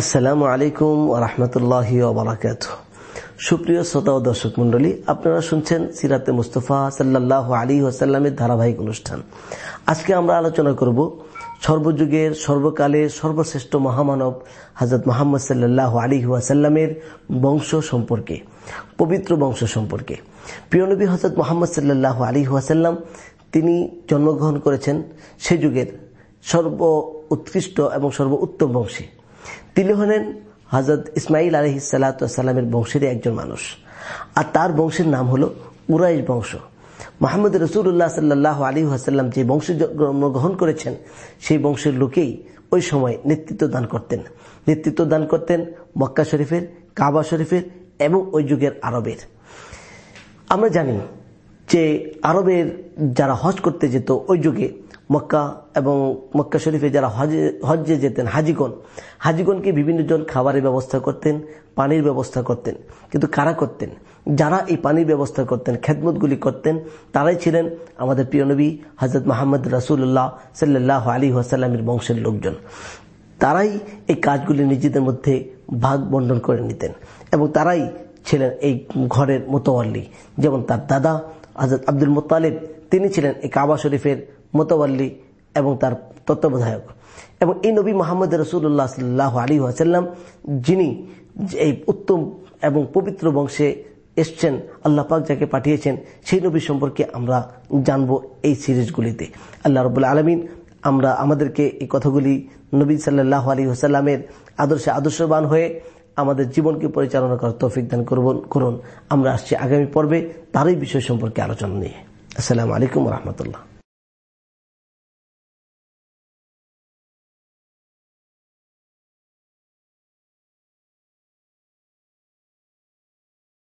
আসসালামু আলাইকুম রহমতুল্লাহ ওবরাকাত সুপ্রিয় শ্রোতা ও দর্শক মন্ডলী আপনারা শুনছেন সিরাতে মুস্তফা সাল্লাহ আলী ওসাল্লামের ধারাবাহিক অনুষ্ঠান। আজকে আমরা আলোচনা করব সর্বযুগের সর্বকালের সর্বশ্রেষ্ঠ মহামানব হজরত মোহাম্মদ সাল্লাহ আলী ওয়াসাল্লামের বংশ সম্পর্কে, পবিত্র বংশ সম্পর্কে। প্রিয়নবী হজরত মোহাম্মদ সাল্লাহ আলী ওয়াসাল্লাম, তিনি জন্মগ্রহণ করেছেন সে যুগের সর্ব উৎকৃষ্ট এবং সর্ব উত্তম বংশী। তিনি হলেন হজরত ইসমাইল আলহ সাল্লামের বংশের একজন মানুষ। আর তার বংশের নাম হল উরাইশ বংশ। মাহমুদ রসুল্লাহ সাল্লাহ আলী হাসাল্লাম যে বংশে জন্মগ্রহণ করেছেন, সেই বংশের লোকেই ওই সময় নেতৃত্ব দান করতেন। নেতৃত্ব দান করতেন মক্কা শরীফের, কাবা শরীফের এবং ওই যুগের আরবের। আমরা জানি যে আরবের যারা হজ করতে যেত, ওই যুগে মক্কা এবং মক্কা শরীফে যারা হজে, হজ্জে যেতেন হাজিগণ, হাজিগণকে বিভিন্ন জন খাবারের ব্যবস্থা করতেন, পানির ব্যবস্থা করতেন। কিন্তু কারা করতেন? যারা এই পানির ব্যবস্থা করতেন, খেদমতগুলি করতেন, তারাই ছিলেন আমাদের প্রিয় নবী হজরত মাহমদ রাসুল্লাহ সাল্লাহ আলী ওয়াসাল্লামের বংশের লোকজন। তারাই এই কাজগুলি নিজেদের মধ্যে ভাগ বন্টন করে নিতেন এবং তারাই ছিলেন এই ঘরের মোতোয়াল্লি যেমন তার দাদা হজরত আব্দুল মোতালেব তিনি ছিলেন এই কাবা শরীফের মোতওয়াল্লি এবং তার তত্ত্বাবধায়ক। এবং এই নবী মোহাম্মদ রসুল্লাহ সাল্লাহ আলী আসাল্লাম যিনি এই উত্তম এবং পবিত্র বংশে এসছেন, আল্লাহ পাক যাকে পাঠিয়েছেন, সেই নবী সম্পর্কে আমরা জানব এই সিরিজগুলিতে। আল্লাহ রবুল্লা আলমিন আমরা আমাদেরকে এই কথাগুলি নবী সাল্লাহ আলী হাসাল্লামের আদর্শে আদর্শবান হয়ে আমাদের জীবনকে পরিচালনা করার তৌফিক দান করুন আমরা আসছি আগামী পর্বে তারই বিষয় সম্পর্কে আলোচনা নিয়ে। আসসালাম আলাইকুম রহমতুল্লাহ।